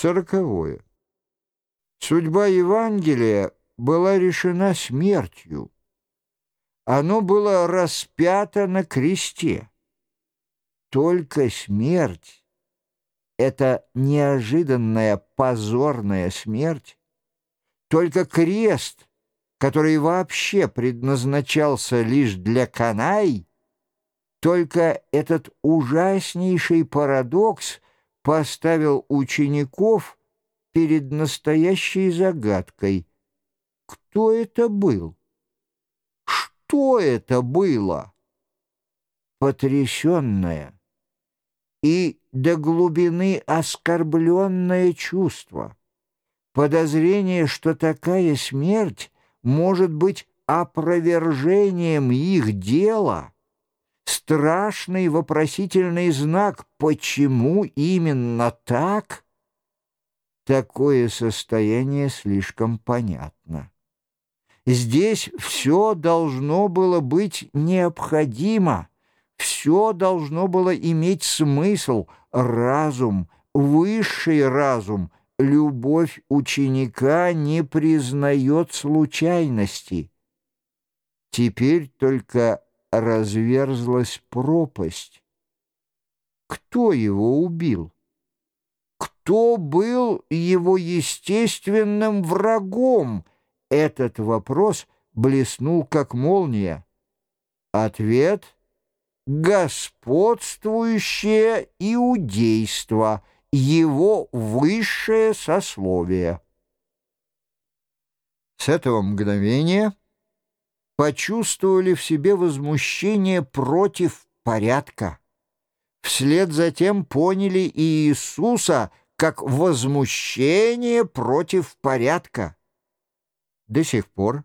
Сороковое. Судьба Евангелия была решена смертью. Оно было распято на кресте. Только смерть, эта неожиданная позорная смерть, только крест, который вообще предназначался лишь для канай, только этот ужаснейший парадокс поставил учеников перед настоящей загадкой. Кто это был? Что это было? Потрясенное и до глубины оскорбленное чувство, подозрение, что такая смерть может быть опровержением их дела, страшный вопросительный знак «почему именно так?» Такое состояние слишком понятно. Здесь все должно было быть необходимо, все должно было иметь смысл, разум, высший разум. Любовь ученика не признает случайности. Теперь только разверзлась пропасть. Кто его убил? кто был его естественным врагом? Этот вопрос блеснул как молния. Ответ — господствующее иудейство, его высшее сословие. С этого мгновения почувствовали в себе возмущение против порядка. Вслед за тем поняли и Иисуса — как возмущение против порядка. До сих пор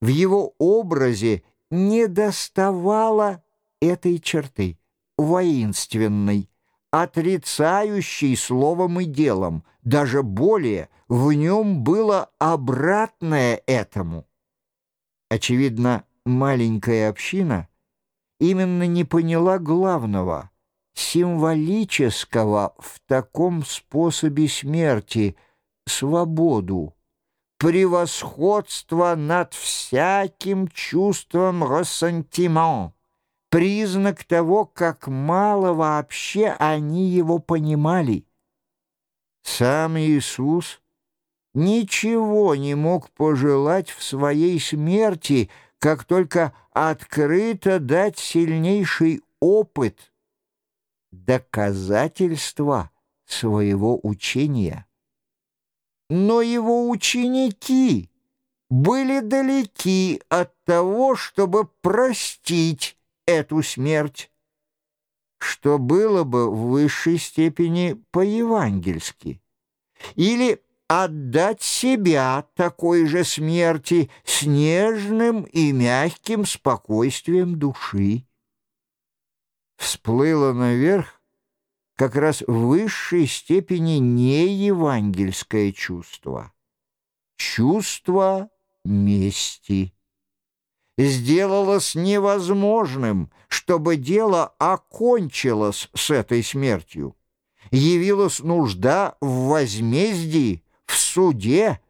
в его образе не доставало этой черты, воинственной, отрицающей словом и делом, даже более, в нем было обратное этому. Очевидно, маленькая община именно не поняла главного — символического в таком способе смерти свободу, превосходство над всяким чувством рассантимент, признак того, как мало вообще они его понимали. Сам Иисус ничего не мог пожелать в своей смерти, как только открыто дать сильнейший опыт — доказательства своего учения. Но его ученики были далеки от того, чтобы простить эту смерть, что было бы в высшей степени по-евангельски, или отдать себя такой же смерти с нежным и мягким спокойствием души всплыло наверх как раз в высшей степени не евангельское чувство, чувство мести. Сделалось невозможным, чтобы дело окончилось с этой смертью. Явилась нужда в возмездии, в суде.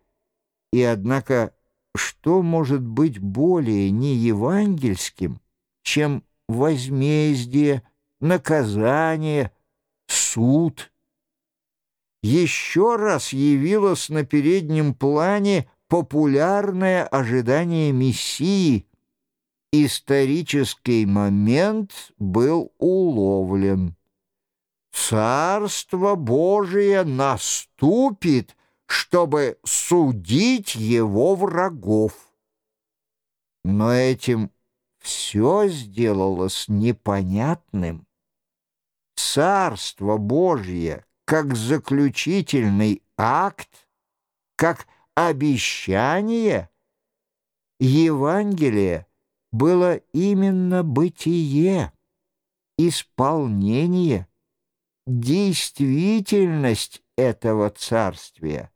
И однако, что может быть более неевангельским, чем возмездие, наказание, суд. Еще раз явилось на переднем плане популярное ожидание Мессии. Исторический момент был уловлен. Царство Божие наступит, чтобы судить его врагов. Но этим все сделалось непонятным. Царство Божье, как заключительный акт, как обещание, Евангелие было именно бытие, исполнение, действительность этого царствия.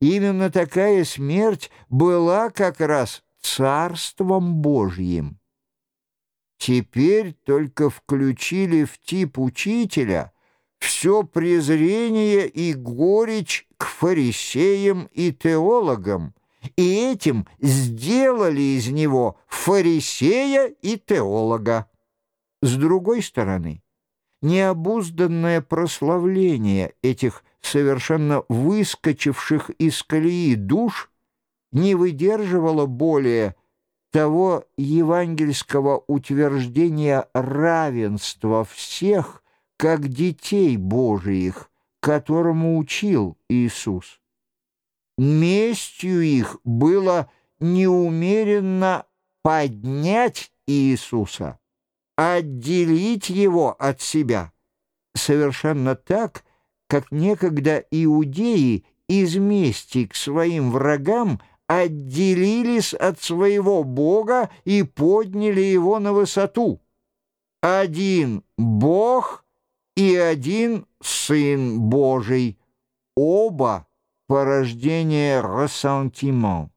Именно такая смерть была как раз Царством Божьим. Теперь только включили в тип учителя все презрение и горечь к фарисеям и теологам, и этим сделали из него фарисея и теолога. С другой стороны, необузданное прославление этих совершенно выскочивших из колеи душ не выдерживало более того евангельского утверждения равенства всех, как детей Божиих, которому учил Иисус. Местью их было неумеренно поднять Иисуса, отделить его от себя, совершенно так, как некогда иудеи из мести к своим врагам отделились от своего Бога и подняли его на высоту. Один Бог и один Сын Божий, оба порождение ресентимент.